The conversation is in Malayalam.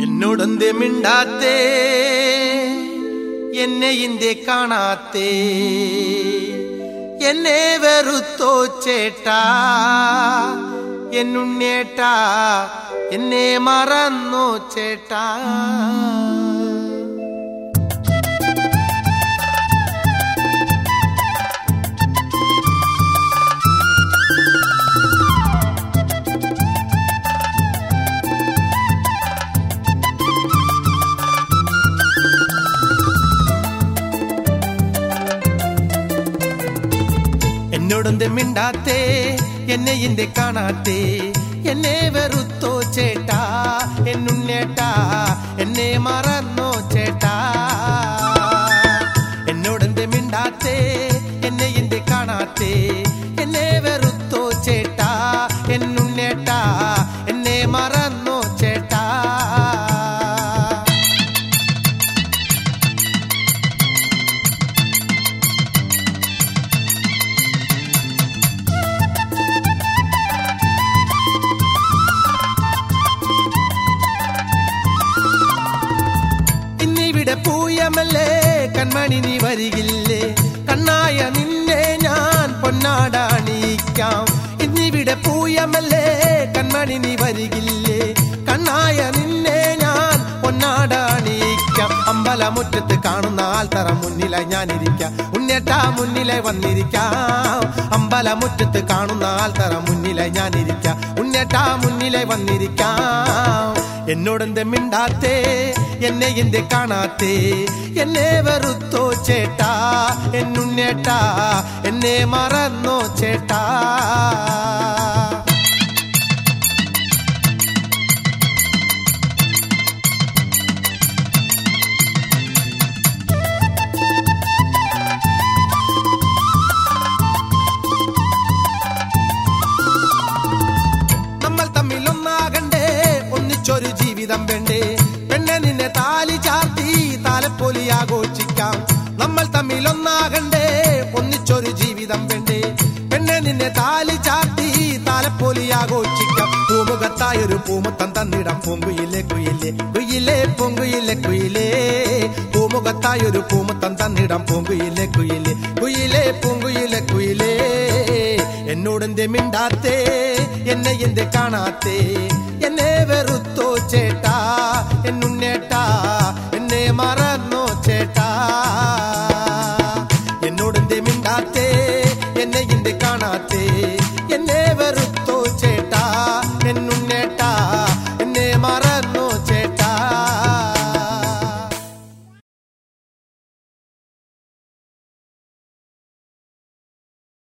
എന്നോടൊന്ത് മിണ്ടാത്തേ? എന്നെ ഇന്ത്യ കാണാത്തേ? എന്നെ വെറുത്തോ ചേട്ടാ? എന്നുണ്ണേട്ടാ? എന്നെ മറന്നോ ചേട്ടാ? എന്നോടൊന്ത് മിണ്ടാത്തേ എന്നെ ഇന്ത്യ കാണാത്തേ. എന്നെ വെറുത്തോ ചേട്ടാ എന്നുണ്ണേട്ടാ എന്നെ മറന്നോ ചേട്ടാ. എന്നോടെന്ത് മിണ്ടാത്തേ എന്നെ ഇന്ത്യ കാണാത്തേ. ഇന്നിവിടെ പൂയമല്ലേ? കൺമണി നീ വരികില്ലേ? കണ്ണായ നിന്നെ ഞാൻ പൊന്നാടാണിക്കാം. ഇന്നിവിടെ പൂയമല്ലേ? കൺമണി നീ വരികില്ലേ? കണ്ണായ നിന്നെ ഞാൻ പൊന്നാടാണിക്കാം. അമ്പലമുറ്റത്ത് കാണുന്ന ആൾത്തറ മുന്നിലായി ഞാനിരിക്കാം. ഉന്നേട്ടാ മുന്നിലെ വന്നിരിക്കാം. അമ്പലമുറ്റത്ത് കാണുന്ന ആൾത്തറ മുന്നിലായി ഞാനിരിക്കാം. ഉന്നേട്ടാ മുന്നിലെ വന്നിരിക്കാം. എന്നോടെന്ത് മിണ്ടാത്തേ? എന്നെ എന്റെ കാണാത്തേ? എന്നെ വെറുത്തോ ചേട്ടാ? എന്നുണ്ണേട്ടാ? എന്നെ മറന്നോ ചേട്ടാ? നിന്നെ താലി ചാർത്തി താലപ്പൊലി ആഘോഷിക്കാം നമ്മൾ തമ്മിൽ ഒന്നാകണ്ടേ ഒന്നിച്ചൊരു ജീവിതം വേണ്ടേ. പെണ്ണെ നിന്നെ താലി ചാർത്തി താലപ്പൊലി ആഘോഷിക്കാം പൂമുഖത്തായൊരു പൂമുത്തം തന്നിടം. പൊങ്കുയിലെ കുയിലെ കുയിലെ പൊങ്കുയിലെ കുയിലേ. പൂമുഖത്തായൊരു പൂമുത്തം തന്നിടം. പൊങ്കുയിലെ കുയിലെ കുയിലെ പൊങ്കുയിലെ കുയിലേ. എന്നോടെന്ത് മിണ്ടാത്തേ എന്നെ എന്ത് കാണാത്തേ? എന്നെ വെറുത്തോ ചേട്ടാ എന്നുണ്ണേട്ടാ എന്ത്